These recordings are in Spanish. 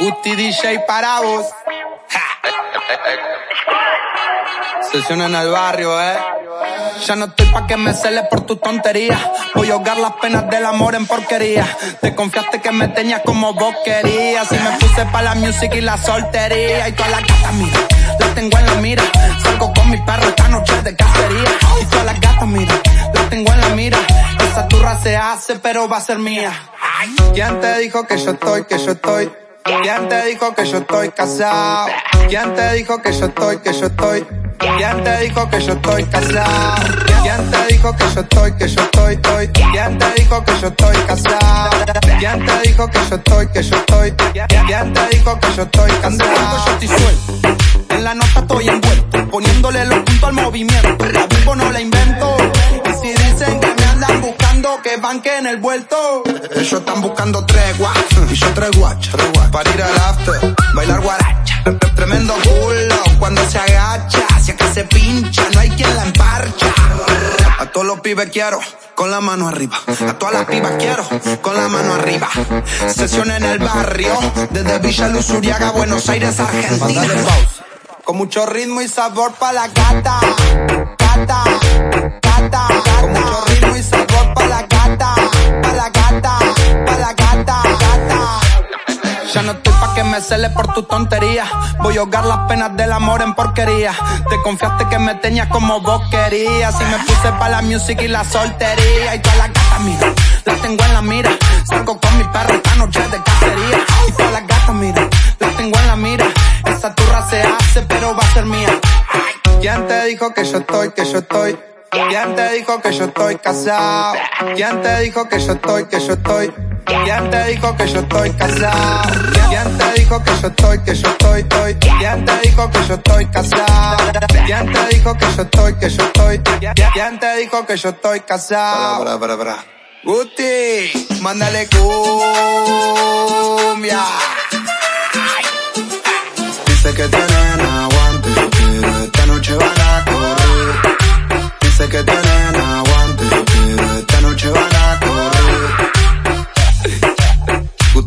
Gusti DJ para vos. Sesión en el barrio, eh. Ya no estoy pa' que me cele por tu tontería. Voy a ahogar las penas del amor en porquería. Te confiaste que me tenías como vos querías. Y me puse pa' la music y la soltería. Y todas las gatas, mira, las tengo en la mira. Salgo con mi perro esta noche de cacería. Y todas las gatas, mira, las tengo en la mira. Esa turra se hace, pero va a ser mía. ¿Quién te dijo que yo estoy, que yo estoy? ¿Quién te dijo que yo estoy casado? ¿Quién te dijo que yo estoy, que yo estoy? ¿Quién te dijo que yo estoy casado? ¿Quién te dijo que yo estoy, que yo estoy, estoy? ¿Quién te dijo que yo estoy casado? ¿Quién te dijo que yo estoy, que yo estoy? ¿Quién te dijo que yo estoy casado? Yo estoy suelto, en la nota estoy envuelto, poniéndole los puntos al movimiento. La vivo no la invento. Que banque en el vuelto. Ellos están buscando tregua, y yo tres guachas, para ir al after, bailar guaracha. Tremendo culo cuando se agacha, si acá se pincha, no hay quien la emparcha. A todos los pibes quiero con la mano arriba. A todas las pibas quiero con la mano arriba. Sesión en el barrio, desde Villa Luzuriaga, Buenos Aires, Argentina. Con mucho ritmo y sabor pa' la gata. Gata, me cele por tu tontería. Voy a ahogar las penas del amor en porquería. Te confiaste que me tenías como vos querías. Y me puse pa' la music y la soltería. Y todas las gatas, mira, las tengo en la mira. Salgo con mi perro esta noche de cacería. Y todas las gatas, mira, las tengo en la mira. Esa turra se hace, pero va a ser mía. ¿Quién te dijo que yo estoy, que yo estoy? ¿Quién te dijo que yo estoy casado? ¿Quién te dijo que yo estoy, que yo estoy? ¿Quién te dijo que yo estoy casado? ¿Quién te dijo que yo estoy, que yo estoy, estoy? ¿Quién te dijo que yo estoy casado? ¿Quién te dijo que yo estoy, que yo estoy? ¿Quién te dijo que yo estoy casado? Para, para, para. Guti, mándale cumbia. Dice que tiene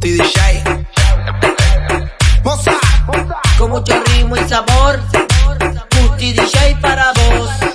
DJ. Moza, con mucho ritmo y sabor, Guti DJ para vos.